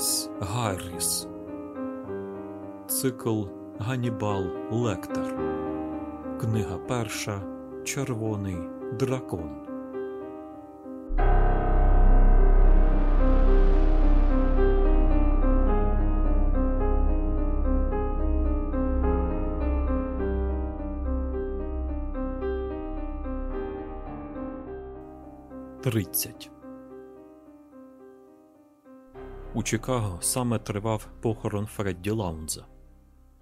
Томас Гарріс. Цикл Ганібал Лектор. Книга перша. Червоний дракон. Тридцять. У Чикаго саме тривав похорон Фредді Лаунза.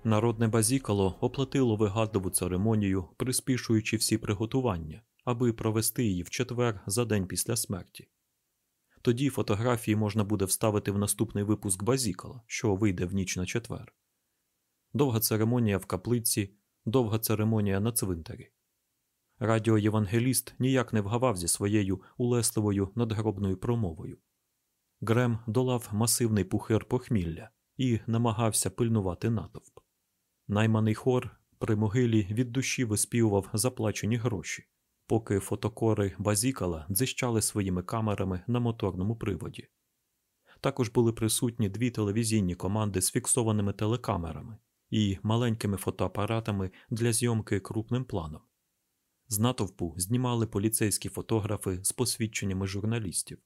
Народне базікало оплатило вигадливу церемонію, приспішуючи всі приготування, аби провести її в четвер за день після смерті. Тоді фотографії можна буде вставити в наступний випуск базікала, що вийде в ніч на четвер. Довга церемонія в каплиці, довга церемонія на цвинтарі. Радіоєвангеліст ніяк не вгавав зі своєю улесливою надгробною промовою. Грем долав масивний пухир похмілля і намагався пильнувати натовп. Найманий хор при могилі від душі виспівував заплачені гроші, поки фотокори базікала дзищали своїми камерами на моторному приводі. Також були присутні дві телевізійні команди з фіксованими телекамерами і маленькими фотоапаратами для зйомки крупним планом. З натовпу знімали поліцейські фотографи з посвідченнями журналістів.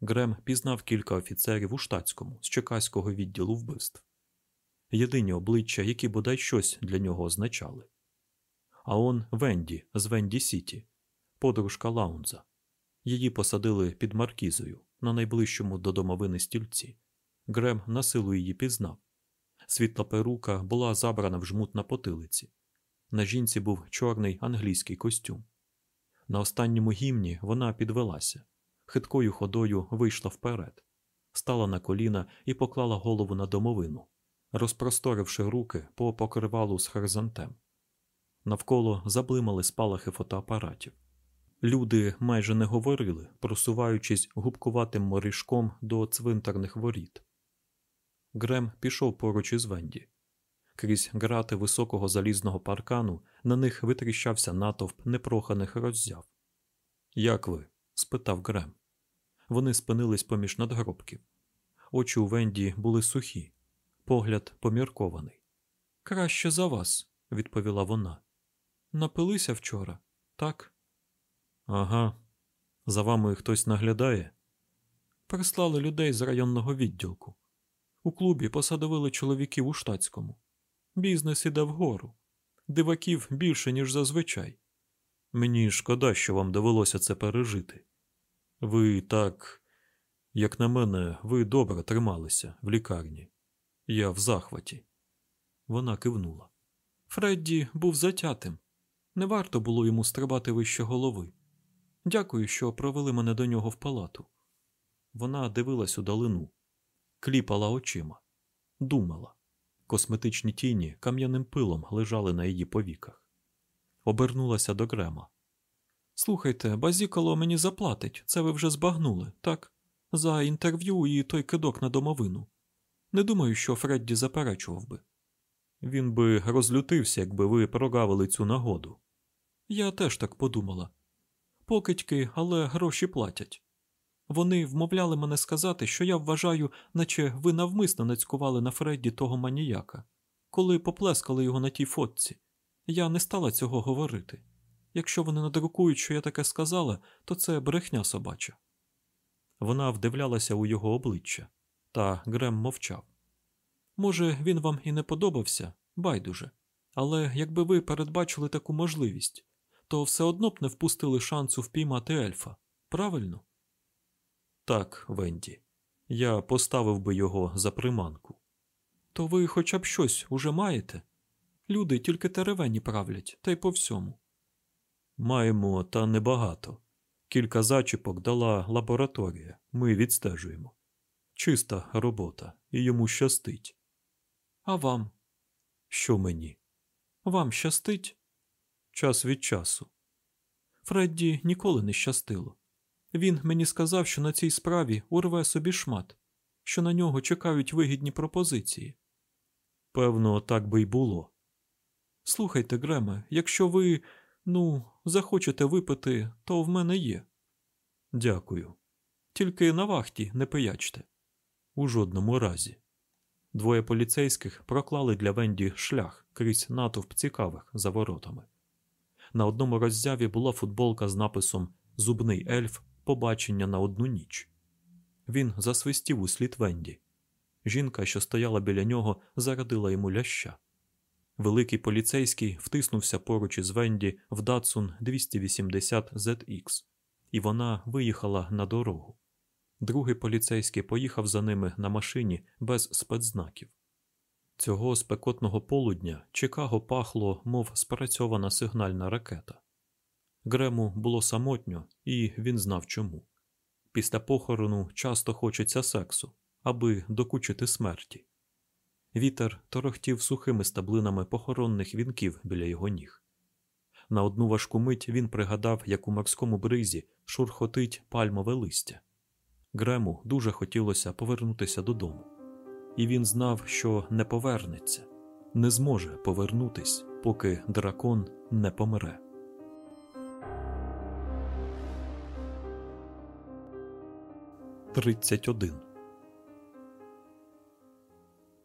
Грем пізнав кілька офіцерів у штатському з чекаського відділу вбивств єдині обличчя, які бодай щось для нього означали. А он Венді з Венді Сіті, подружка Лаунза. Її посадили під маркізою на найближчому до домовини стільці. Грем на силу її пізнав. Світла перука була забрана в жмут на потилиці. На жінці був чорний англійський костюм. На останньому гімні вона підвелася, хиткою ходою вийшла вперед, стала на коліна і поклала голову на домовину, розпросторивши руки по покривалу з хризантем. Навколо заблимали спалахи фотоапаратів. Люди майже не говорили, просуваючись губкуватим морішком до цвинтарних воріт. Грем пішов поруч із Венді. Крізь грати високого залізного паркану на них витріщався натовп непроханих роззяв. Як ви? Спитав Грем. Вони спинились поміж надгробків. Очі у Венді були сухі, погляд поміркований. Краще за вас, відповіла вона. Напилися вчора, так? Ага. За вами хтось наглядає? Прислали людей з районного відділку. У клубі посадовили чоловіків у штатському. Бізнес іде вгору. Диваків більше, ніж зазвичай. Мені шкода, що вам довелося це пережити. Ви так, як на мене, ви добре трималися в лікарні. Я в захваті. Вона кивнула. Фредді був затятим. Не варто було йому стрибати вище голови. Дякую, що провели мене до нього в палату. Вона дивилась у долину, кліпала очима, думала. Косметичні тіні кам'яним пилом лежали на її повіках. Обернулася до Грема. Слухайте, базікало мені заплатить, це ви вже збагнули, так? За інтерв'ю і той кидок на домовину. Не думаю, що Фредді заперечував би. Він би розлютився, якби ви прогавили цю нагоду. Я теж так подумала. Покидьки, але гроші платять. Вони вмовляли мене сказати, що я вважаю, наче ви навмисно нацькували на Фредді того маніяка, коли поплескали його на тій фотці. Я не стала цього говорити. Якщо вони надрукують, що я таке сказала, то це брехня собача. Вона вдивлялася у його обличчя, та Грем мовчав. Може, він вам і не подобався, байдуже, але якби ви передбачили таку можливість, то все одно б не впустили шансу впіймати ельфа, правильно? Так, Венді, я поставив би його за приманку. То ви хоча б щось уже маєте? Люди тільки теревені правлять, та й по всьому. Маємо, та небагато. Кілька зачіпок дала лабораторія, ми відстежуємо. Чиста робота, і йому щастить. А вам? Що мені? Вам щастить? Час від часу. Фредді ніколи не щастило. Він мені сказав, що на цій справі урве собі шмат, що на нього чекають вигідні пропозиції. Певно, так би й було. Слухайте, Греме, якщо ви, ну, захочете випити, то в мене є. Дякую. Тільки на вахті не пиячте. У жодному разі. Двоє поліцейських проклали для Венді шлях крізь натовп цікавих за воротами. На одному роззяві була футболка з написом Зубний ельф побачення на одну ніч. Він засвистів у слід Венді. Жінка, що стояла біля нього, зарадила йому ляща. Великий поліцейський втиснувся поруч із Венді в Датсун 280 ZX, і вона виїхала на дорогу. Другий поліцейський поїхав за ними на машині без спецзнаків. Цього спекотного полудня Чикаго пахло, мов спрацьована сигнальна ракета. Грему було самотньо, і він знав чому. Після похорону часто хочеться сексу, аби докучити смерті. Вітер торохтів сухими стаблинами похоронних вінків біля його ніг. На одну важку мить він пригадав, як у морському бризі шурхотить пальмове листя. Грему дуже хотілося повернутися додому, і він знав, що не повернеться, не зможе повернутись, поки дракон не помре. Тридцять один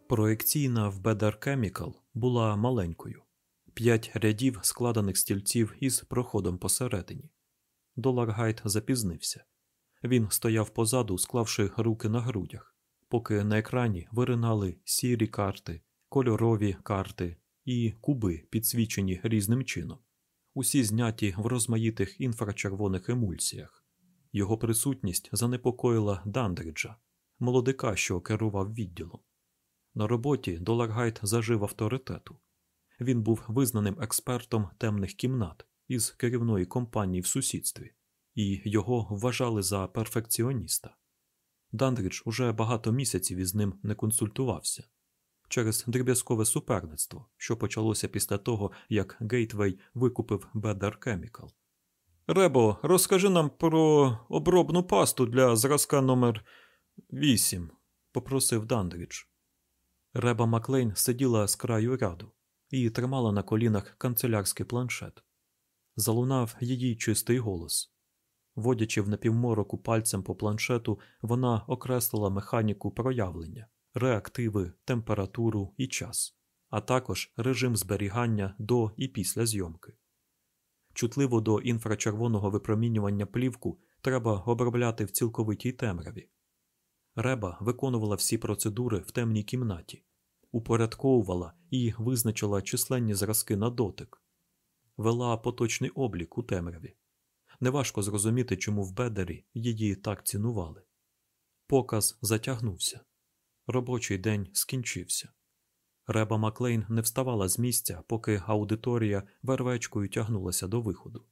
Проекційна в Better Chemical була маленькою, п'ять рядів складених стільців із проходом посередині. Доларгайт запізнився. Він стояв позаду, склавши руки на грудях, поки на екрані виринали сірі карти, кольорові карти і куби, підсвічені різним чином, усі зняті в розмаїтих інфрачервоних емульсіях. Його присутність занепокоїла Дандриджа, молодика, що керував відділом. На роботі Доларгайт зажив авторитету. Він був визнаним експертом темних кімнат із керівної компанії в сусідстві, і його вважали за перфекціоніста. Дандридж уже багато місяців із ним не консультувався через дріб'язкове суперництво, що почалося після того, як Гейтвей викупив Better Chemical. Ребо, розкажи нам про обробну пасту для зразка номер 8 попросив Дандридж. Реба Маклейн сиділа з краю ряду і тримала на колінах канцелярський планшет. Залунав її чистий голос. Водячи в напівмороку пальцем по планшету, вона окреслила механіку проявлення, реактиви, температуру і час, а також режим зберігання до і після зйомки. Чутливо до інфрачервоного випромінювання плівку треба обробляти в цілковитій темряві. Реба виконувала всі процедури в темній кімнаті, упорядковувала і визначила численні зразки на дотик, вела поточний облік у темряві. Неважко зрозуміти, чому в Бедері її так цінували. Показ затягнувся. Робочий день скінчився. Реба Маклейн не вставала з місця, поки аудиторія вервечкою тягнулася до виходу.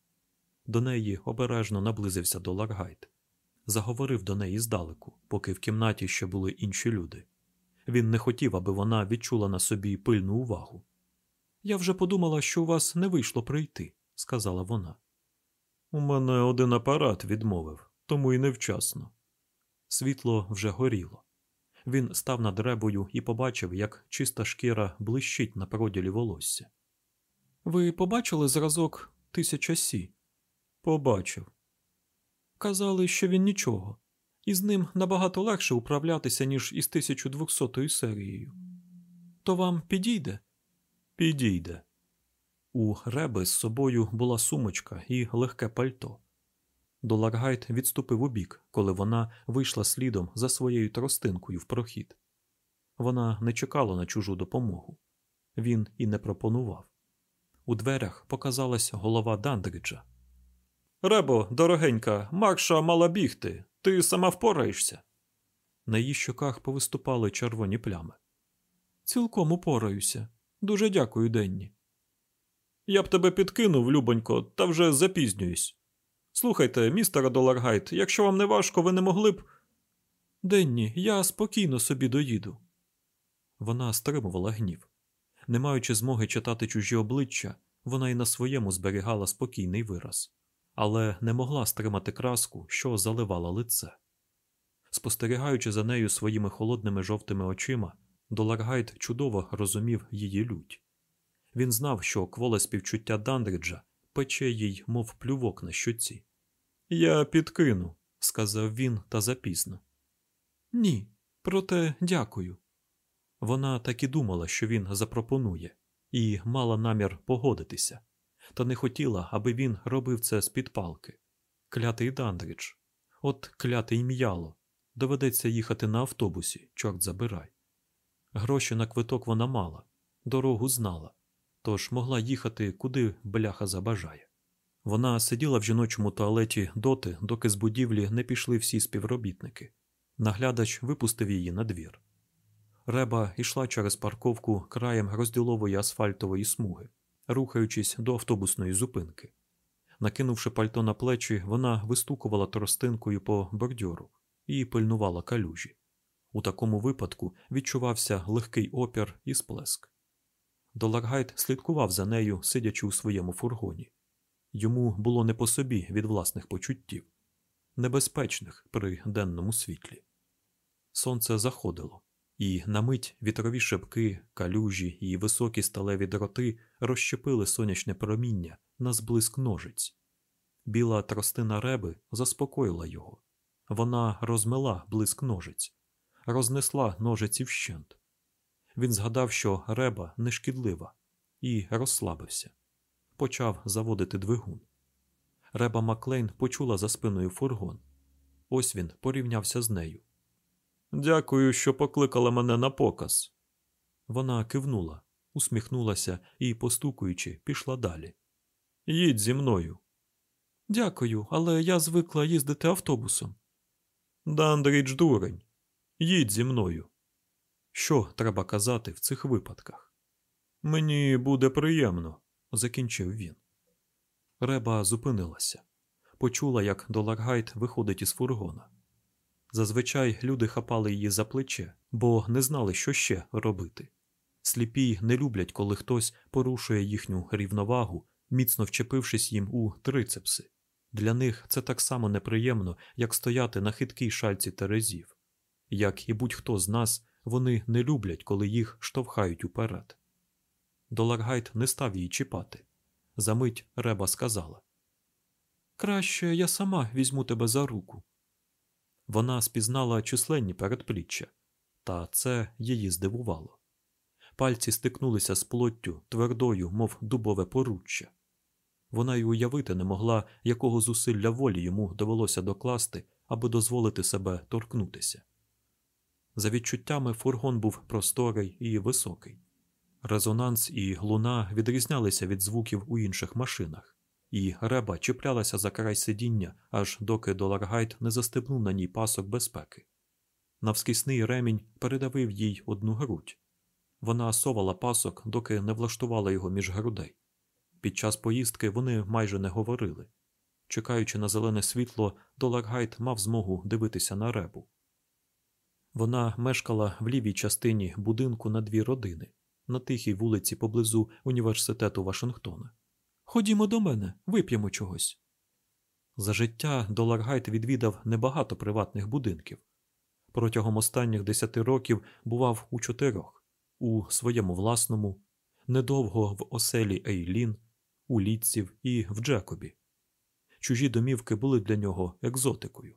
До неї обережно наблизився Доларгайт. Заговорив до неї здалеку, поки в кімнаті ще були інші люди. Він не хотів, аби вона відчула на собі пильну увагу. Я вже подумала, що у вас не вийшло прийти, сказала вона. У мене один апарат відмовив, тому й невчасно. Світло вже горіло. Він став над ребою і побачив, як чиста шкіра блищить на проділі волосся. Ви побачили зразок тисяча сі? Побачив. Казали, що він нічого, і з ним набагато легше управлятися, ніж із 1200 серією. То вам підійде? Підійде. У Реби з собою була сумочка і легке пальто. Доларгайт відступив у бік, коли вона вийшла слідом за своєю тростинкою в прохід. Вона не чекала на чужу допомогу. Він і не пропонував. У дверях показалась голова Дандриджа. Ребо, дорогенька, Марша мала бігти. Ти сама впораєшся. На її щоках повиступали червоні плями. Цілком упораюся. Дуже дякую, Денні. Я б тебе підкинув, любонько, та вже запізнююсь. Слухайте, містере Доларгайт, якщо вам не важко, ви не могли б. Денні, я спокійно собі доїду. Вона стримувала гнів. Не маючи змоги читати чужі обличчя, вона й на своєму зберігала спокійний вираз, але не могла стримати краску, що заливала лице. Спостерігаючи за нею своїми холодними жовтими очима, Доларгайт чудово розумів її лють. Він знав, що кволе співчуття Дандриджа пече їй, мов плювок на щоці. Я підкину, сказав він та запізно. Ні, Проте дякую. Вона так і думала, що він запропонує, і мала намір погодитися, та не хотіла, аби він робив це з під палки. Клятий Дандріч, от клятий м'яло, доведеться їхати на автобусі, чорт забирай. Гроші на квиток вона мала, дорогу знала, тож могла їхати куди бляха забажає. Вона сиділа в жіночому туалеті доти, доки з будівлі не пішли всі співробітники. Наглядач випустив її на двір. Реба йшла через парковку краєм розділової асфальтової смуги, рухаючись до автобусної зупинки. Накинувши пальто на плечі, вона вистукувала тростинкою по бордюру і пильнувала калюжі. У такому випадку відчувався легкий опір і сплеск. Доларгайт слідкував за нею, сидячи у своєму фургоні. Йому було не по собі від власних почуттів, небезпечних при денному світлі. Сонце заходило, і на мить вітрові шибки, калюжі і високі сталеві дроти розщепили сонячне проміння на зблиск ножиць. Біла тростина реби заспокоїла його. Вона розмила блиск ножиць, рознесла ножиці вщент. Він згадав, що реба нешкідлива, і розслабився. Почав заводити двигун. Реба Маклейн почула за спиною фургон. Ось він порівнявся з нею. Дякую, що покликала мене на показ. Вона кивнула, усміхнулася і, постукуючи, пішла далі. Їдь зі мною. Дякую, але я звикла їздити автобусом. Дандріч дурень. Їдь зі мною. Що треба казати в цих випадках? Мені буде приємно, закінчив він. Реба зупинилася, почула, як Доларгайт виходить із фургона. Зазвичай люди хапали її за плече, бо не знали, що ще робити. Сліпі не люблять, коли хтось порушує їхню рівновагу, міцно вчепившись їм у трицепси. Для них це так само неприємно, як стояти на хиткій шальці терезів. Як і будь-хто з нас, вони не люблять, коли їх штовхають уперед. Доларгайт не став її чіпати. Замить Реба сказала Краще я сама візьму тебе за руку. Вона спізнала численні передпліччя, та це її здивувало. Пальці стикнулися з плоттю твердою, мов дубове поруччя. Вона й уявити не могла, якого зусилля волі йому довелося докласти, аби дозволити себе торкнутися. За відчуттями фургон був просторий і високий. Резонанс і луна відрізнялися від звуків у інших машинах, і реба чіплялася за край сидіння, аж доки Доларгайт не застебнув на ній пасок безпеки. Навскісний ремінь передавив їй одну грудь. Вона совала пасок, доки не влаштувала його між грудей. Під час поїздки вони майже не говорили. Чекаючи на зелене світло, Доларгайт мав змогу дивитися на ребу. Вона мешкала в лівій частині будинку на дві родини, на тихій вулиці поблизу університету Вашингтона. Ходімо до мене, вип'ємо чогось. За життя Доларгайт відвідав небагато приватних будинків. Протягом останніх десяти років бував у чотирьох у своєму власному, недовго в оселі Ейлін, у Літців і в Джекобі. Чужі домівки були для нього екзотикою.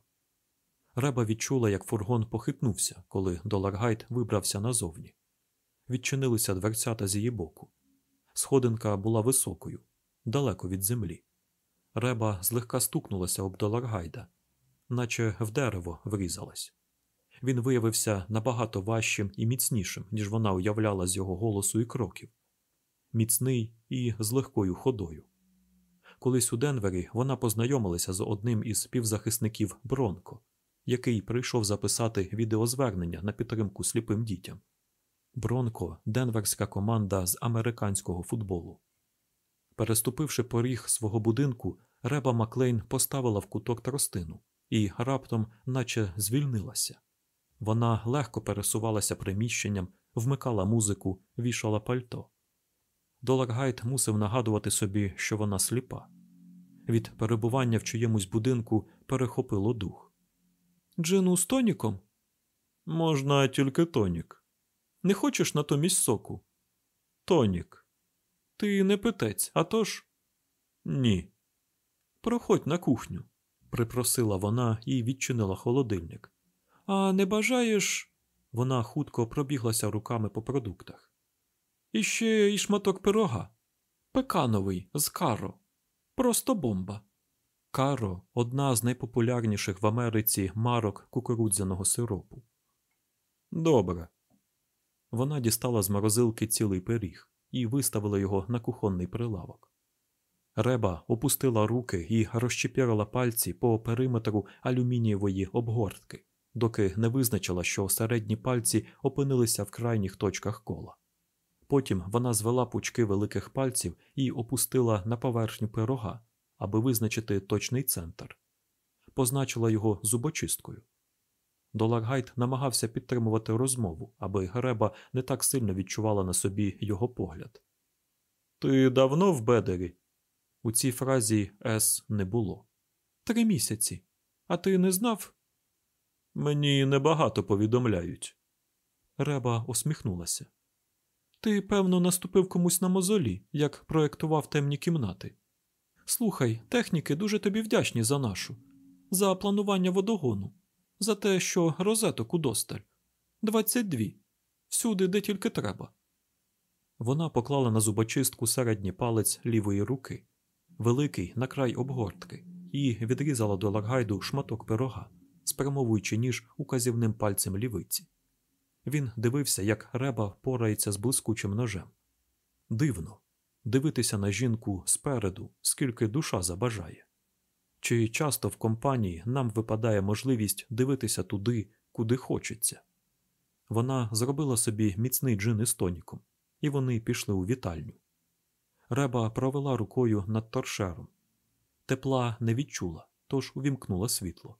Реба відчула, як фургон похитнувся, коли Доларгайт вибрався назовні. Відчинилися дверцята з її боку. Сходинка була високою, далеко від землі. Реба злегка стукнулася об Доларгайда, наче в дерево врізалась. Він виявився набагато важчим і міцнішим, ніж вона уявляла з його голосу і кроків. Міцний і з легкою ходою. Колись у Денвері вона познайомилася з одним із співзахисників Бронко, який прийшов записати відеозвернення на підтримку сліпим дітям. Бронко денверська команда з американського футболу. Переступивши поріг свого будинку, Реба Маклейн поставила в куток тростину і раптом, наче звільнилася. Вона легко пересувалася приміщенням, вмикала музику, вішала пальто. Доларгайт мусив нагадувати собі, що вона сліпа. Від перебування в чиємусь будинку перехопило дух. Джину з тоніком? Можна тільки тонік. Не хочеш натомість соку? Тонік. Ти не питець, а тож?» Ні. Проходь на кухню, припросила вона і відчинила холодильник. А не бажаєш? Вона хутко пробіглася руками по продуктах. Іще І шматок пирога. Пекановий з каро. Просто бомба. Каро одна з найпопулярніших в Америці марок кукурудзяного сиропу. Добре. Вона дістала з морозилки цілий пиріг і виставила його на кухонний прилавок. Реба опустила руки і розчепірила пальці по периметру алюмінієвої обгортки, доки не визначила, що середні пальці опинилися в крайніх точках кола. Потім вона звела пучки великих пальців і опустила на поверхню пирога, аби визначити точний центр, позначила його зубочисткою. Доларгайт намагався підтримувати розмову, аби Греба не так сильно відчувала на собі його погляд. Ти давно в бедері? У цій фразі С не було. Три місяці. А ти не знав? Мені небагато повідомляють. Реба усміхнулася. Ти, певно, наступив комусь на мозолі, як проєктував темні кімнати. Слухай, техніки дуже тобі вдячні за нашу, за планування водогону, за те, що розеток удосталь. Двадцять дві. Всюди, де тільки треба. Вона поклала на зубочистку середній палець лівої руки, великий на край обгортки, і відрізала до Ларгайду шматок пирога, спрямовуючи ніж указівним пальцем лівиці. Він дивився, як реба порається з блискучим ножем. Дивно дивитися на жінку спереду, скільки душа забажає. Чи часто в компанії нам випадає можливість дивитися туди, куди хочеться? Вона зробила собі міцний джин із тоніком, і вони пішли у вітальню. Реба провела рукою над торшером. Тепла не відчула, тож увімкнула світло.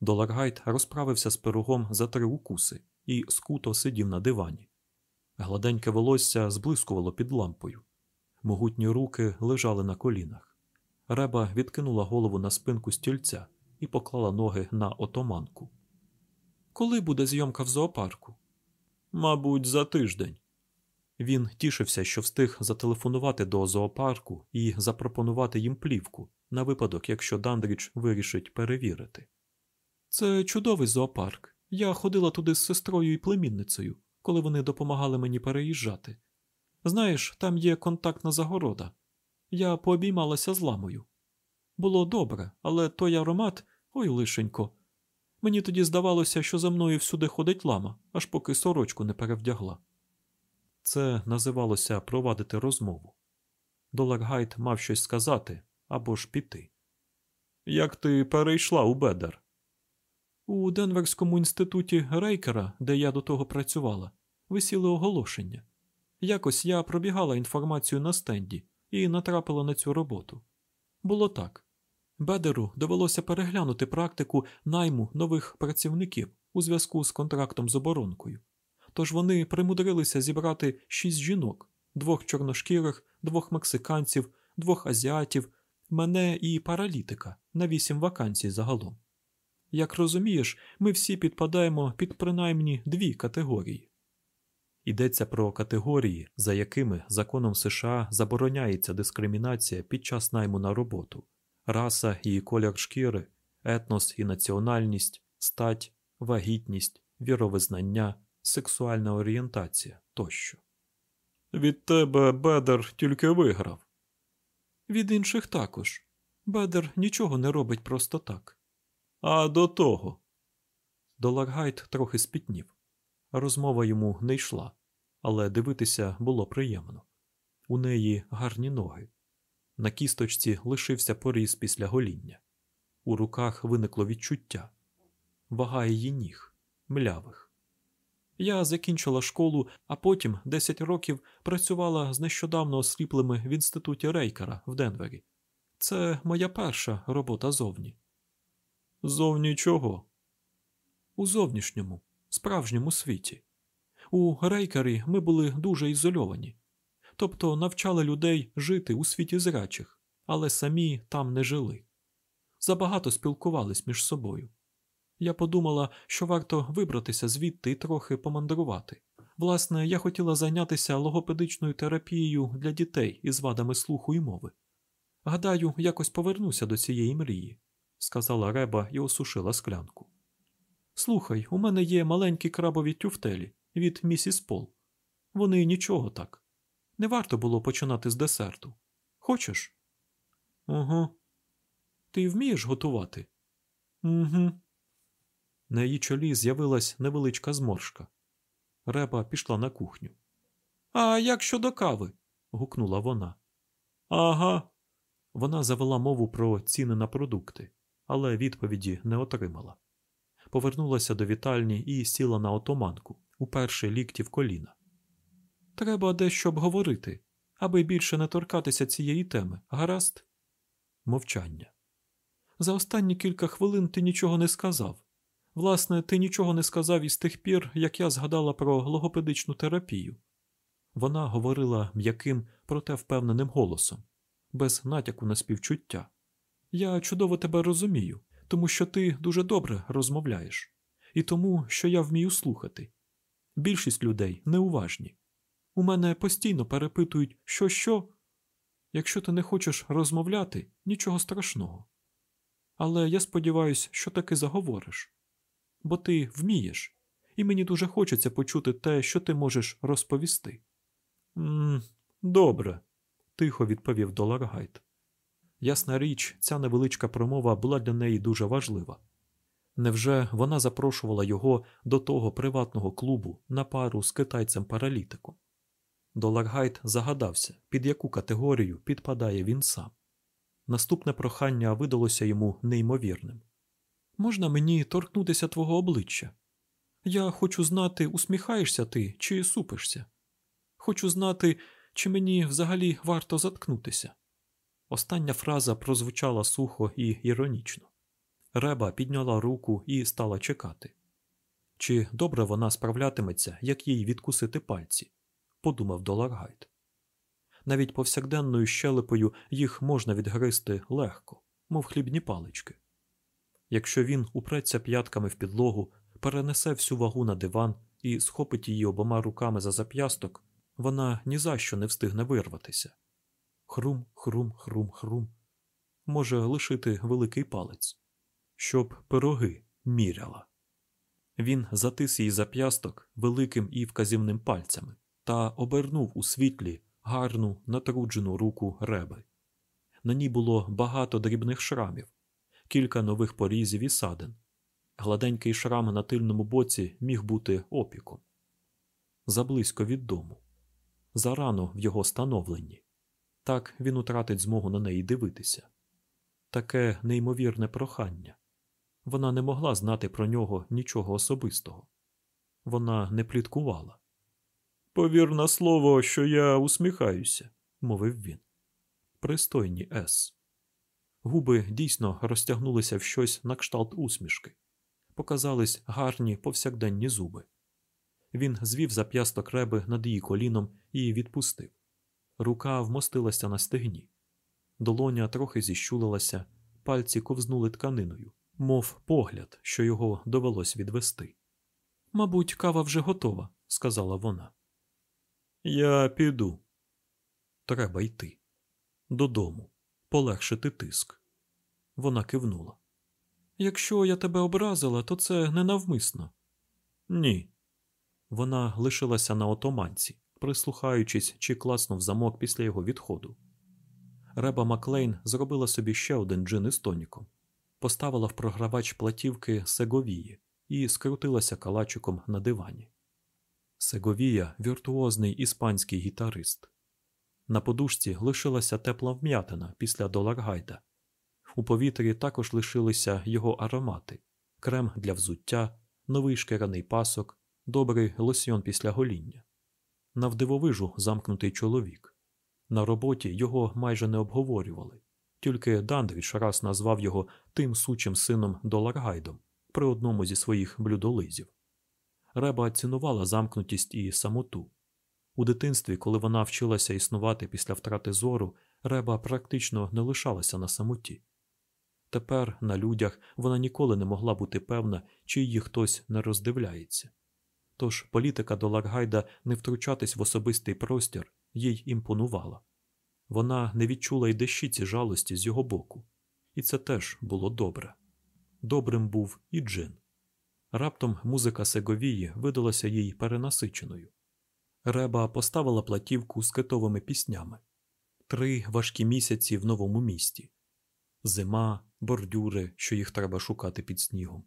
Доларгайт розправився з пирогом за три укуси і скуто сидів на дивані. Гладеньке волосся зблискувало під лампою. Могутні руки лежали на колінах. Реба відкинула голову на спинку стільця і поклала ноги на отоманку. Коли буде зйомка в зоопарку? Мабуть, за тиждень. Він тішився, що встиг зателефонувати до зоопарку і запропонувати їм плівку на випадок, якщо Дандріч вирішить перевірити. Це чудовий зоопарк. Я ходила туди з сестрою і племінницею, коли вони допомагали мені переїжджати. Знаєш, там є контактна загорода. Я пообіймалася з ламою. Було добре, але той аромат, ой лишенько. Мені тоді здавалося, що за мною всюди ходить лама, аж поки сорочку не перевдягла. Це називалося провадити розмову. Доларгайт мав щось сказати або ж піти. Як ти перейшла у бедер? У Денверському інституті Рейкера, де я до того працювала, висіли оголошення. Якось я пробігала інформацію на стенді і натрапила на цю роботу. Було так. Бедеру довелося переглянути практику найму нових працівників у зв'язку з контрактом з оборонкою. Тож вони примудрилися зібрати шість жінок, двох чорношкірих, двох мексиканців, двох азіатів, мене і паралітика на вісім вакансій загалом. Як розумієш, ми всі підпадаємо під принаймні дві категорії. Йдеться про категорії, за якими законом США забороняється дискримінація під час найму на роботу, раса і колір шкіри, етнос і національність, стать, вагітність, віровизнання, сексуальна орієнтація тощо. Від тебе Бедер тільки виграв. Від інших також. Бедер нічого не робить просто так. А до того. Доларгайт трохи спітнів. Розмова йому не йшла, але дивитися було приємно. У неї гарні ноги. На кісточці лишився поріз після гоління. У руках виникло відчуття вага її ніг, млявих. Я закінчила школу, а потім 10 років працювала з нещодавно осліплими в інституті Рейкера в Денвері. Це моя перша робота зовні. Зовні чого? У зовнішньому, справжньому світі. У Рейкері ми були дуже ізольовані, тобто навчали людей жити у світі зрачих, але самі там не жили. Забагато спілкувались між собою. Я подумала, що варто вибратися звідти і трохи помандрувати. Власне, я хотіла зайнятися логопедичною терапією для дітей із вадами слуху і мови. Гадаю, якось повернуся до цієї мрії, сказала Реба і осушила склянку. Слухай, у мене є маленькі крабові тюфтелі від місіс Пол. Вони нічого так. Не варто було починати з десерту. Хочеш? Угу. Ти вмієш готувати? Угу. На її чолі з'явилась невеличка зморшка. Реба пішла на кухню. А як щодо кави? гукнула вона. Ага. Вона завела мову про ціни на продукти, але відповіді не отримала. Повернулася до вітальні і сіла на отоманку, уперше лікті в коліна. Треба дещо обговорити, аби більше не торкатися цієї теми, гаразд? Мовчання. За останні кілька хвилин ти нічого не сказав. Власне, ти нічого не сказав із тих пір, як я згадала про логопедичну терапію. Вона говорила м'яким, проте впевненим голосом, без натяку на співчуття. Я чудово тебе розумію, тому що ти дуже добре розмовляєш, і тому, що я вмію слухати. Більшість людей неуважні. У мене постійно перепитують, що що. Якщо ти не хочеш розмовляти, нічого страшного. Але я сподіваюся, що таки заговориш, бо ти вмієш, і мені дуже хочеться почути те, що ти можеш розповісти. «М добре, тихо відповів Доларгайт. Ясна річ, ця невеличка промова була для неї дуже важлива. Невже вона запрошувала його до того приватного клубу на пару з китайцем паралітиком? Доларгайт загадався, під яку категорію підпадає він сам. Наступне прохання видалося йому неймовірним. Можна мені торкнутися твого обличчя? Я хочу знати, усміхаєшся ти чи супишся. Хочу знати, чи мені взагалі варто заткнутися. Остання фраза прозвучала сухо і іронічно. Реба підняла руку і стала чекати. Чи добре вона справлятиметься, як їй відкусити пальці? подумав Доларгайт. Навіть повсякденною щелепою їх можна відгризти легко, мов хлібні палички. Якщо він упреться п'ятками в підлогу, перенесе всю вагу на диван і схопить її обома руками за зап'ясток, вона ні за що не встигне вирватися. Хрум, хрум, хрум, хрум. Може лишити великий палець, щоб пироги міряла. Він затис її зап'ясток великим і вказівним пальцями та обернув у світлі гарну натруджену руку реби. На ній було багато дрібних шрамів, кілька нових порізів і садин. Гладенький шрам на тильному боці міг бути опіком. Заблизько від дому, зарано в його становленні. Так він утратить змогу на неї дивитися. Таке неймовірне прохання. Вона не могла знати про нього нічого особистого. Вона не пліткувала. Повір на слово, що я усміхаюся, мовив він. Пристойні Ес. Губи дійсно розтягнулися в щось на кшталт усмішки. Показались гарні повсякденні зуби. Він звів зап'ясток реби над її коліном і відпустив. Рука вмостилася на стегні. Долоня трохи зіщулилася, пальці ковзнули тканиною, мов погляд, що його довелось відвести. Мабуть, кава вже готова, сказала вона. Я піду. Треба йти. Додому, полегшити тиск. Вона кивнула. Якщо я тебе образила, то це ненавмисно. Ні. Вона лишилася на отоманці, прислухаючись, чи класнув замок після його відходу. Реба Маклейн зробила собі ще один джин із тоніком, поставила в програвач платівки Сеговії і скрутилася калачиком на дивані. Сеговія віртуозний іспанський гітарист. На подушці лишилася тепла вм'ятина після Доларгайда. У повітрі також лишилися його аромати, крем для взуття, новий шкіряний пасок, добрий лосьйон після гоління. Навдивовижу замкнутий чоловік. На роботі його майже не обговорювали, тільки Дандріч раз назвав його тим сучим сином Доларгайдом при одному зі своїх блюдолизів. Реба цінувала замкнутість і самоту. У дитинстві, коли вона вчилася існувати після втрати зору, Реба практично не лишалася на самоті. Тепер на людях вона ніколи не могла бути певна, чи її хтось не роздивляється. Тож політика Доларгайда не втручатись в особистий простір їй імпонувала. Вона не відчула й дещиці жалості з його боку, і це теж було добре. Добрим був і Джин. Раптом музика Сеговії видалася їй перенасиченою. Реба поставила платівку з китовими піснями три важкі місяці в новому місті зима, бордюри, що їх треба шукати під снігом,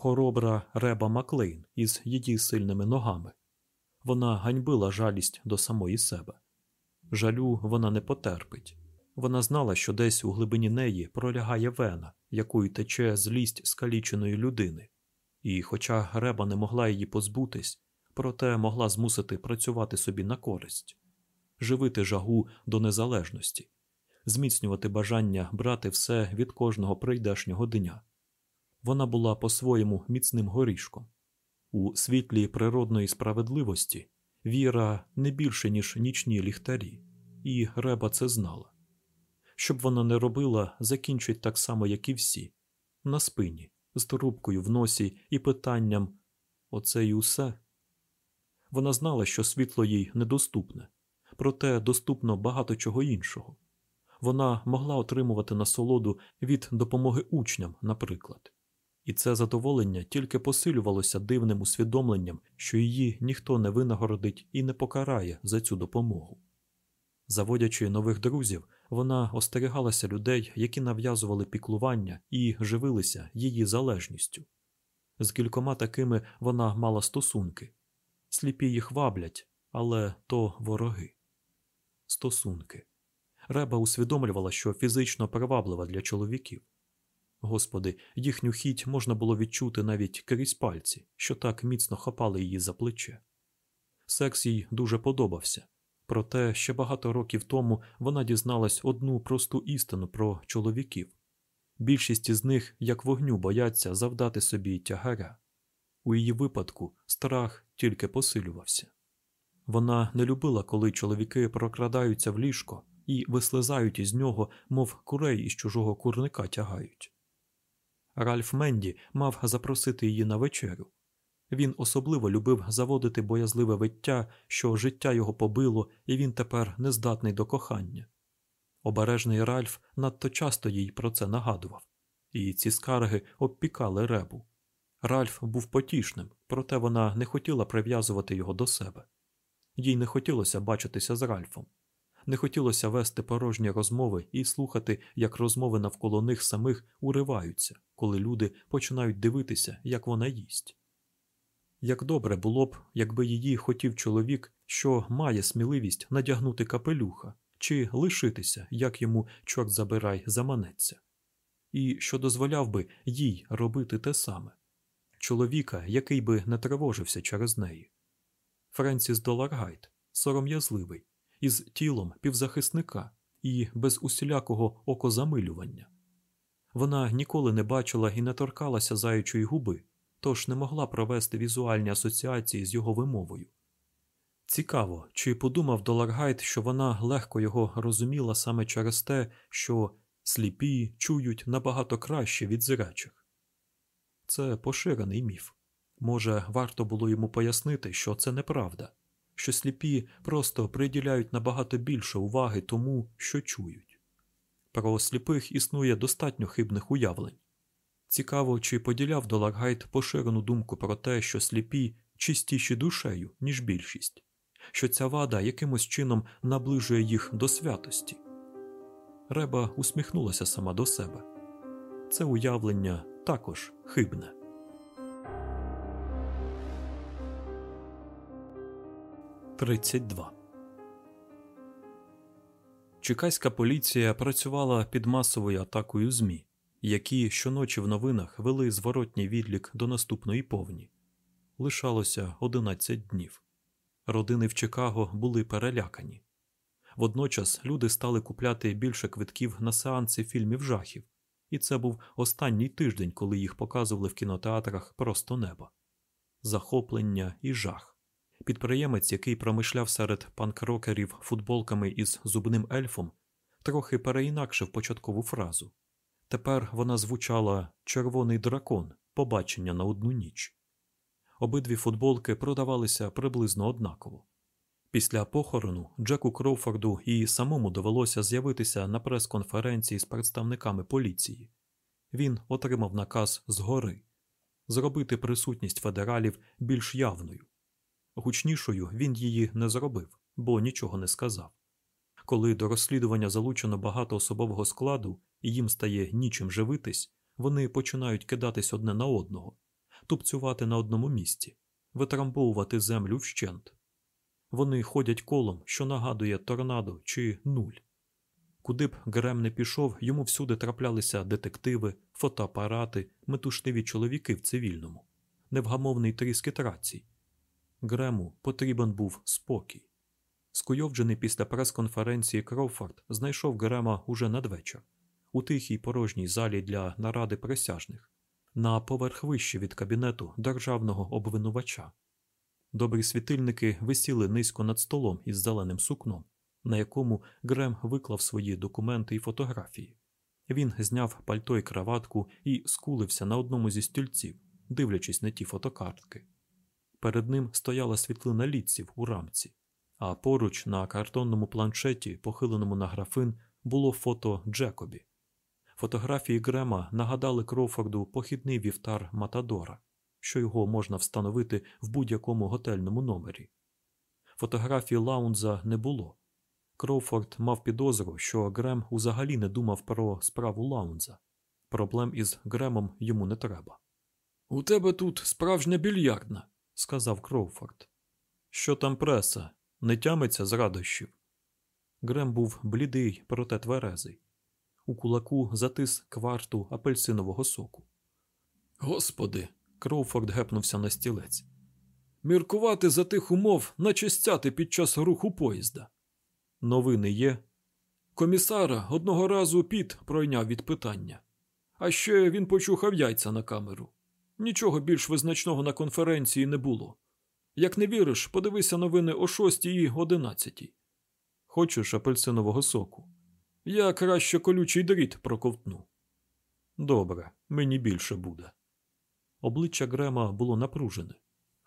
хоробра Реба Маклейн із її сильними ногами. Вона ганьбила жалість до самої себе. Жалю вона не потерпить. Вона знала, що десь у глибині неї пролягає вена, якою тече злість скаліченої людини, і, хоча Реба не могла її позбутись, проте могла змусити працювати собі на користь, живити жагу до незалежності, зміцнювати бажання брати все від кожного прийдешнього дня. Вона була по-своєму міцним горішком. У світлі природної справедливості віра не більше, ніж нічні ліхтарі, і Реба це знала. Щоб вона не робила, закінчить так само, як і всі, на спині, з трубкою в носі і питанням оце й усе. Вона знала, що світло їй недоступне, проте доступно багато чого іншого. Вона могла отримувати насолоду від допомоги учням, наприклад, і це задоволення тільки посилювалося дивним усвідомленням, що її ніхто не винагородить і не покарає за цю допомогу. Заводячи нових друзів, вона остерігалася людей, які нав'язували піклування і живилися її залежністю. З кількома такими вона мала стосунки. Сліпі їх ваблять, але то вороги. Стосунки. Реба усвідомлювала, що фізично приваблива для чоловіків. Господи, їхню хіть можна було відчути навіть крізь пальці, що так міцно хапали її за плече. Секс їй дуже подобався, проте ще багато років тому вона дізналась одну просту істину про чоловіків. Більшість із них, як вогню, бояться завдати собі тягаря. У її випадку страх тільки посилювався. Вона не любила, коли чоловіки прокрадаються в ліжко і вислизають із нього, мов курей із чужого курника тягають. Ральф Менді мав запросити її на вечерю. Він особливо любив заводити боязливе виття, що життя його побило, і він тепер не здатний до кохання. Обережний Ральф надто часто їй про це нагадував, і ці скарги обпікали ребу. Ральф був потішним, проте вона не хотіла прив'язувати його до себе. Їй не хотілося бачитися з Ральфом, не хотілося вести порожні розмови і слухати, як розмови навколо них самих уриваються, коли люди починають дивитися, як вона їсть. Як добре було б, якби її хотів чоловік, що має сміливість надягнути капелюха чи лишитися, як йому, чорт забирай, заманеться, і що дозволяв би їй робити те саме чоловіка, який би не тривожився через неї. Френсіс Доларгайт, сором'язливий, із тілом півзахисника і без усілякого окозамилювання. Вона ніколи не бачила і не торкалася заючої губи, тож не могла провести візуальні асоціації з його вимовою. Цікаво, чи подумав Доларгайт, що вона легко його розуміла саме через те, що сліпі чують набагато краще від зрачих. Це поширений міф. Може, варто було йому пояснити, що це неправда, що сліпі просто приділяють набагато більше уваги тому, що чують. Про сліпих існує достатньо хибних уявлень. Цікаво, чи поділяв Доларгайт поширену думку про те, що сліпі чистіші душею, ніж більшість, що ця вада якимось чином наближує їх до святості. Реба усміхнулася сама до себе. Це уявлення також хибне. Тридцять два Чекайська поліція працювала під масовою атакою ЗМІ, які щоночі в новинах вели зворотній відлік до наступної повні. Лишалося 11 днів. Родини в Чикаго були перелякані. Водночас люди стали купляти більше квитків на сеанси фільмів жахів, і це був останній тиждень, коли їх показували в кінотеатрах просто неба. Захоплення і жах. Підприємець, який промишляв серед панк-рокерів футболками із зубним ельфом, трохи переінакшив початкову фразу. Тепер вона звучала Червоний дракон побачення на одну ніч. Обидві футболки продавалися приблизно однаково. Після похорону Джеку Кроуфорду і самому довелося з'явитися на прес-конференції з представниками поліції. Він отримав наказ згори зробити присутність федералів більш явною. Гучнішою він її не зробив, бо нічого не сказав. Коли до розслідування залучено багато особового складу і їм стає нічим живитись, вони починають кидатись одне на одного, тупцювати на одному місці, витрамбовувати землю вщент. Вони ходять колом, що нагадує торнадо чи нуль. Куди б Грем не пішов, йому всюди траплялися детективи, фотоапарати, метушливі чоловіки в цивільному, невгамовний тріскіт рацій. Грему потрібен був спокій. Скуйовджений після прес-конференції Кроуфорд знайшов Грема уже надвечір, у тихій порожній залі для наради присяжних, на поверх вище від кабінету державного обвинувача. Добрі світильники висіли низько над столом із зеленим сукном, на якому Грем виклав свої документи і фотографії. Він зняв пальто й краватку і скулився на одному зі стільців, дивлячись на ті фотокартки. Перед ним стояла світлина літців у рамці, а поруч на картонному планшеті, похиленому на графин, було фото Джекобі. Фотографії Грема нагадали Кроуфорду похідний вівтар Матадора, що його можна встановити в будь-якому готельному номері. Фотографії Лаунза не було. Кроуфорд мав підозру, що Грем взагалі не думав про справу Лаунза. Проблем із Гремом йому не треба. У тебе тут справжня більярдна, сказав Кроуфорд. Що там преса? Не тямиться з радощів. Грем був блідий, проте тверезий. У кулаку затис кварту апельсинового соку. Господи, Кроуфорд гепнувся на стілець. Міркувати за тих умов, наче стяти під час руху поїзда. Новини є. Комісара одного разу піт пройняв від питання. А ще він почухав яйця на камеру. Нічого більш визначного на конференції не було. Як не віриш, подивися новини о 6 і 11. Хочеш апельсинового соку? Я краще колючий дріт проковтну. Добре, мені більше буде. Обличчя Грема було напружене,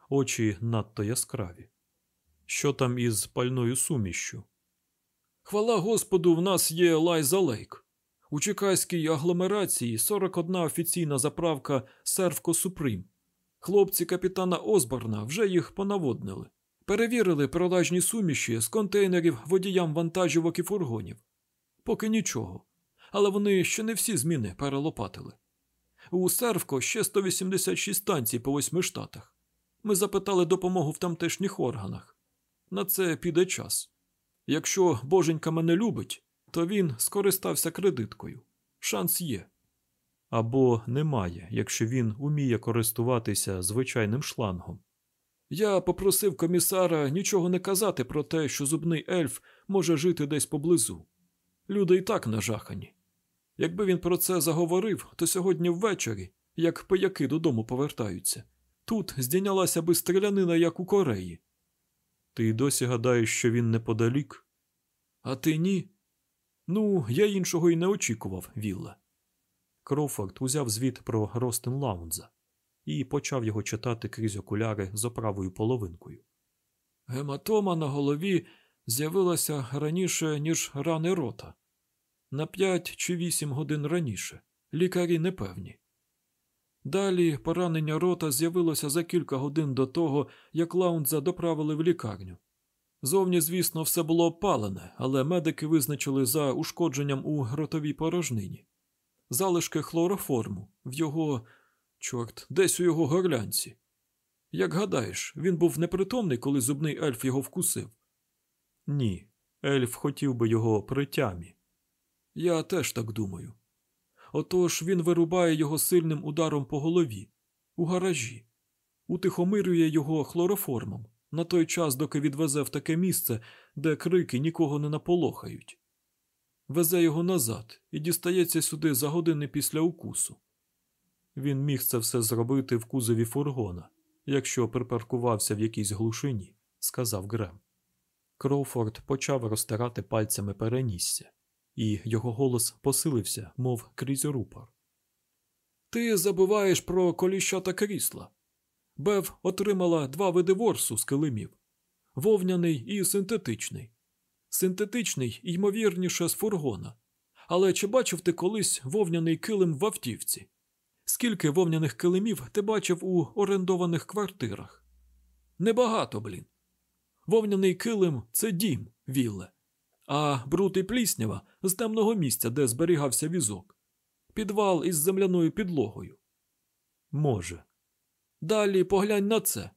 очі надто яскраві. Що там із пальною сумішшю? Хвала Господу, в нас є Лайза Лейк. У Чекаській агломерації 41 офіційна заправка Сервко Суприм. Хлопці капітана Осборна вже їх понаводнили. Перевірили продажні суміші з контейнерів водіям вантажівок і фургонів. Поки нічого. Але вони ще не всі зміни перелопатили. У Сервко ще 186 станцій по восьми штатах. Ми запитали допомогу в тамтешніх органах. На це піде час. Якщо боженька мене любить, то він скористався кредиткою. Шанс є. Або немає, якщо він уміє користуватися звичайним шлангом. Я попросив комісара нічого не казати про те, що зубний ельф може жити десь поблизу. Люди і так нажахані. Якби він про це заговорив, то сьогодні ввечері, як пияки додому повертаються, тут здійнялася би стрілянина, як у Кореї. Ти й досі гадаєш, що він неподалік? А ти ні? Ну, я іншого й не очікував, Вілла. Крофорд узяв звіт про Ростин Лаунза і почав його читати крізь окуляри з оправою половинкою. Гематома на голові з'явилася раніше, ніж рани рота. На п'ять чи вісім годин раніше. Лікарі не певні. Далі поранення рота з'явилося за кілька годин до того, як Лаунза доправили в лікарню. Зовні, звісно, все було опалене, але медики визначили за ушкодженням у ротовій порожнині. Залишки хлороформу в його, чорт, десь у його горлянці. Як гадаєш, він був непритомний, коли зубний ельф його вкусив? Ні, ельф хотів би його при тямі. Я теж так думаю. Отож він вирубає його сильним ударом по голові, у гаражі, утихомирює його хлороформом на той час, доки відвезе в таке місце, де крики нікого не наполохають. Везе його назад і дістається сюди за години після укусу. Він міг це все зробити в кузові фургона, якщо припаркувався в якійсь глушині, сказав Грем. Кроуфорд почав розтирати пальцями перенісся, і його голос посилився, мов крізь рупор. Ти забуваєш про коліща та крісла. Бев отримала два види ворсу з килимів вовняний і синтетичний. Синтетичний, ймовірніше, з фургона. Але чи бачив ти колись вовняний килим в автівці? Скільки вовняних килимів ти бачив у орендованих квартирах? Небагато, блін. Вовняний килим це дім, Вілле, а бруд і пліснява з темного місця, де зберігався візок. Підвал із земляною підлогою. Може. Далі поглянь на це.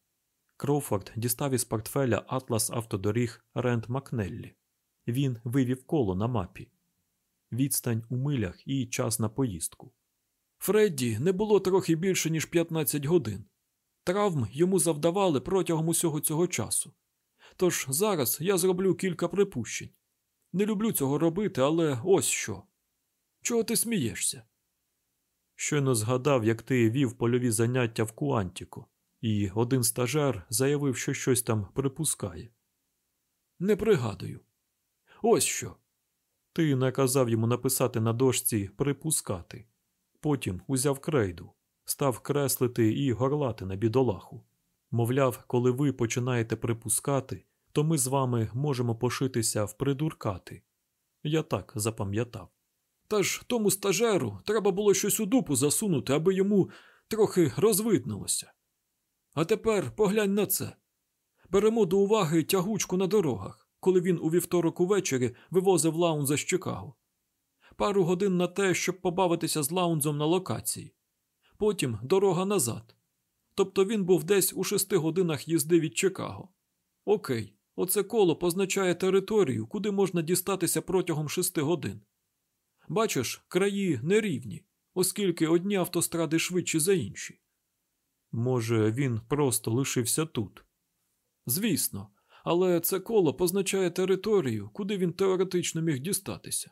Кроуфорд дістав із портфеля Атлас автодоріг Рент Макнеллі. Він вивів коло на мапі. Відстань у милях і час на поїздку. Фредді не було трохи більше, ніж 15 годин. Травм йому завдавали протягом усього цього часу. Тож зараз я зроблю кілька припущень. Не люблю цього робити, але ось що. Чого ти смієшся? Щойно згадав, як ти вів польові заняття в Куантіку, і один стажер заявив, що щось там припускає. Не пригадую. Ось що. Ти наказав йому написати на дошці припускати. Потім узяв крейду, став креслити і горлати на бідолаху. Мовляв, коли ви починаєте припускати, то ми з вами можемо пошитися в придуркати. Я так запам'ятав. Та ж тому стажеру треба було щось у дупу засунути, аби йому трохи розвиднулося. А тепер поглянь на це. Беремо до уваги тягучку на дорогах, коли він у вівторок увечері вивозив лаунза з Чикаго. Пару годин на те, щоб побавитися з лаунзом на локації. Потім дорога назад. Тобто він був десь у шести годинах їзди від Чикаго. Окей, оце коло позначає територію, куди можна дістатися протягом шести годин. Бачиш, краї нерівні, оскільки одні автостради швидші за інші. Може, він просто лишився тут. Звісно, але це коло позначає територію, куди він теоретично міг дістатися.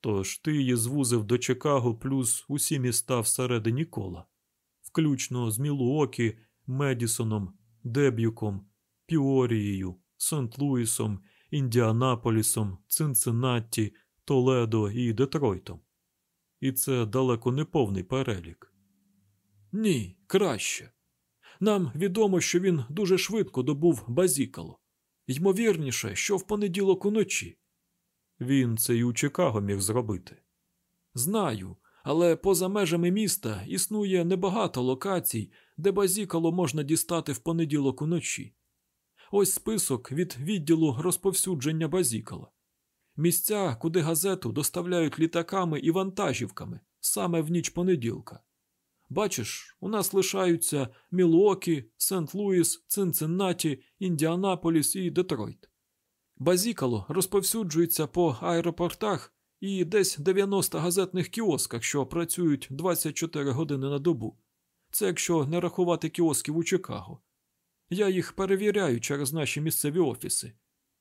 Тож ти її звузив до Чикаго плюс усі міста всередині кола, включно з Мілуокі, Медісоном, Деб'юком, Піорією, Сент-Луїсом, Індіанаполісом, Цинциннатті, Толедо і Детройтом. І це далеко не повний перелік. Ні, краще. Нам відомо, що він дуже швидко добув базікало. Ймовірніше, що в понеділок уночі. Він це й у Чикаго міг зробити. Знаю, але поза межами міста існує небагато локацій, де базікало можна дістати в понеділок уночі. Ось список від відділу розповсюдження базікала. Місця, куди газету доставляють літаками і вантажівками саме в ніч понеділка. Бачиш, у нас лишаються Мілуокі, Сент-Луїс, Цинциннаті, Індіанаполіс і Детройт. Базікало розповсюджується по аеропортах і десь 90 газетних кіосках, що працюють 24 години на добу. Це якщо не рахувати кіосків у Чикаго. Я їх перевіряю через наші місцеві офіси.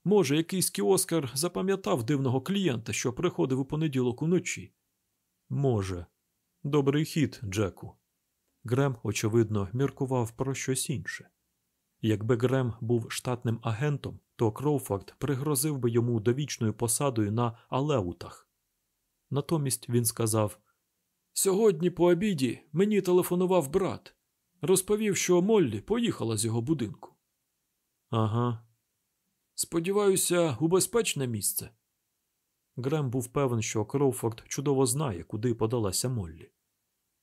Може, якийсь кіоскар запам'ятав дивного клієнта, що приходив у понеділок уночі. Може. Добрий хід, Джеку. Грем, очевидно, міркував про щось інше. Якби Грем був штатним агентом, то Кроуфорд пригрозив би йому довічною посадою на Алеутах. Натомість він сказав: Сьогодні по обіді мені телефонував брат. Розповів, що Моллі поїхала з його будинку. Ага. Сподіваюся, у безпечне місце. Грем був певен, що Кроуфорд чудово знає, куди подалася Моллі.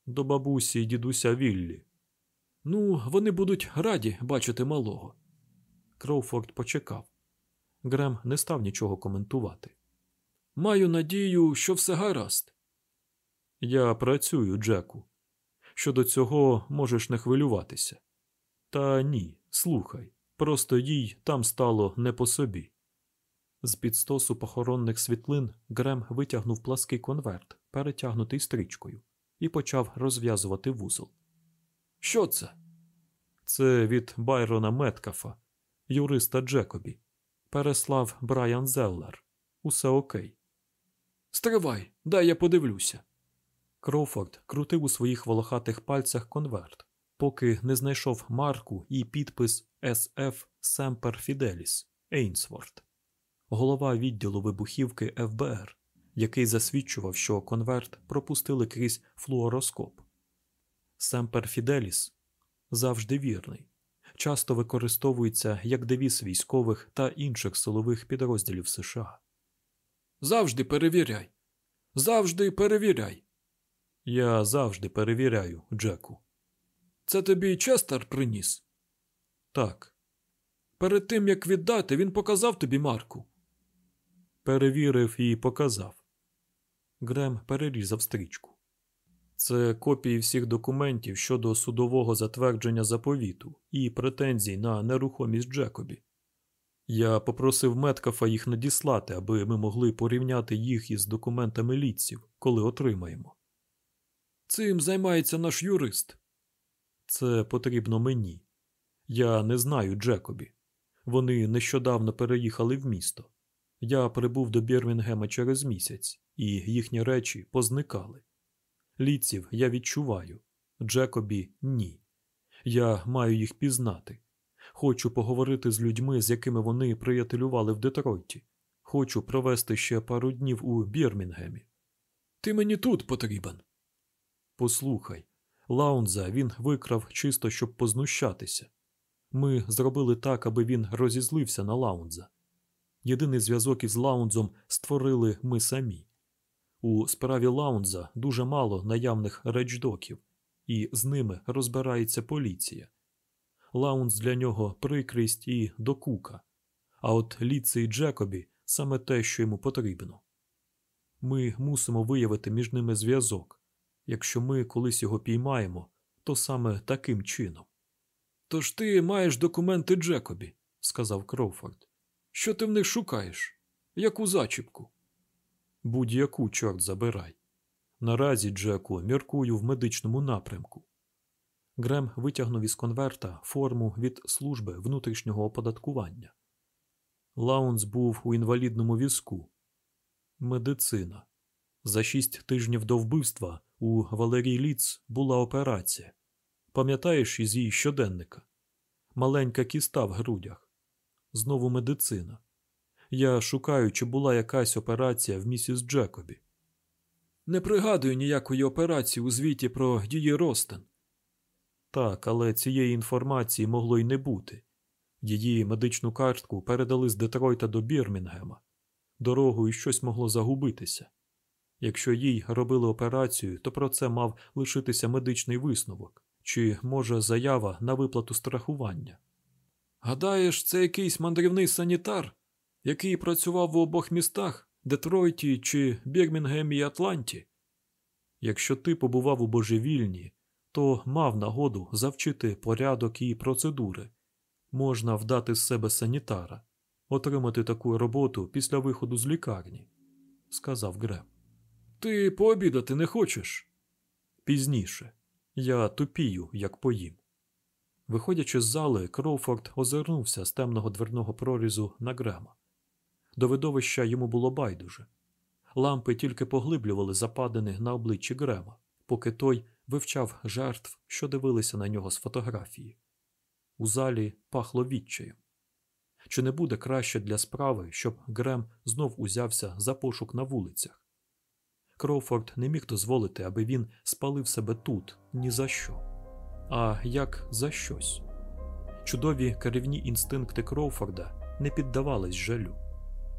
До бабусі і дідуся Віллі. Ну, вони будуть раді бачити малого. Кроуфорд почекав. Грем не став нічого коментувати. Маю надію, що все гаразд. Я працюю, Джеку. Щодо цього можеш не хвилюватися. Та ні, слухай, просто їй там стало не по собі. З під стосу похоронних світлин Грем витягнув плаский конверт, перетягнутий стрічкою, і почав розв'язувати вузол. Що це? Це від Байрона Меткафа, юриста Джекобі. Переслав Брайан Зеллер. Усе окей. Стривай, дай я подивлюся. Кроуфорд крутив у своїх волохатих пальцях конверт, поки не знайшов марку і підпис SF Semper Fidelis Ейнсворт, голова відділу вибухівки ФБР, який засвідчував, що конверт пропустили крізь флуороскоп. Semper Fidelis завжди вірний, часто використовується як девіз військових та інших силових підрозділів США. Завжди перевіряй. Завжди перевіряй. Я завжди перевіряю, Джеку. Це тобі Честер приніс? Так, Перед тим як віддати, він показав тобі марку. перевірив і показав. Грем перерізав стрічку. Це копії всіх документів щодо судового затвердження заповіту і претензій на нерухомість Джекобі. Я попросив Меткафа їх надіслати, аби ми могли порівняти їх із документами літців, коли отримаємо. Цим займається наш юрист. Це потрібно мені. Я не знаю Джекобі. Вони нещодавно переїхали в місто. Я прибув до Бірмінгема через місяць, і їхні речі позникали. Ліців я відчуваю, Джекобі ні. Я маю їх пізнати. Хочу поговорити з людьми, з якими вони приятелювали в Детройті. Хочу провести ще пару днів у Бірмінгемі. Ти мені тут потрібен. Послухай, Лаунза він викрав чисто, щоб познущатися. Ми зробили так, аби він розізлився на Лаунза. Єдиний зв'язок із Лаунзом створили ми самі. У справі Лаунза дуже мало наявних речдоків, і з ними розбирається поліція. Лаунз для нього прикрість і докука, а от Ліце і Джекобі саме те, що йому потрібно. Ми мусимо виявити між ними зв'язок. Якщо ми колись його піймаємо, то саме таким чином. Тож ти маєш документи Джекобі, сказав Кроуфорд. Що ти в них шукаєш? Яку зачіпку? Будь-яку, чорт забирай. Наразі, Джеку, міркую в медичному напрямку. Грем витягнув із конверта форму від служби внутрішнього оподаткування. Лаундс був у інвалідному візку. Медицина. За шість тижнів до вбивства у Валерій Ліц була операція. Пам'ятаєш із її щоденника? Маленька кіста в грудях. Знову медицина. Я шукаю, чи була якась операція в місіс Джекобі. Не пригадую ніякої операції у звіті про її Ростен. Так, але цієї інформації могло й не бути. Її медичну картку передали з Детройта до Бірмінгема. Дорогою щось могло загубитися. Якщо їй робили операцію, то про це мав лишитися медичний висновок, чи, може, заява на виплату страхування. Гадаєш, це якийсь мандрівний санітар, який працював в обох містах Детройті чи Бірмінгемі і Атланті? Якщо ти побував у божевільні, то мав нагоду завчити порядок і процедури. Можна вдати з себе санітара, отримати таку роботу після виходу з лікарні, сказав Грем. Ти пообідати не хочеш? Пізніше. Я тупію, як поїм. Виходячи з зали, Кроуфорд озирнувся з темного дверного прорізу на Грема. До видовища йому було байдуже. Лампи тільки поглиблювали западини на обличчі Грема, поки той вивчав жертв, що дивилися на нього з фотографії. У залі пахло відчаєм. Чи не буде краще для справи, щоб Грем знов узявся за пошук на вулицях? Кроуфорд не міг дозволити, аби він спалив себе тут ні за що. А як за щось. Чудові керівні інстинкти Кроуфорда не піддавались жалю.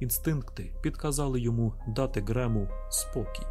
Інстинкти підказали йому дати Грему спокій.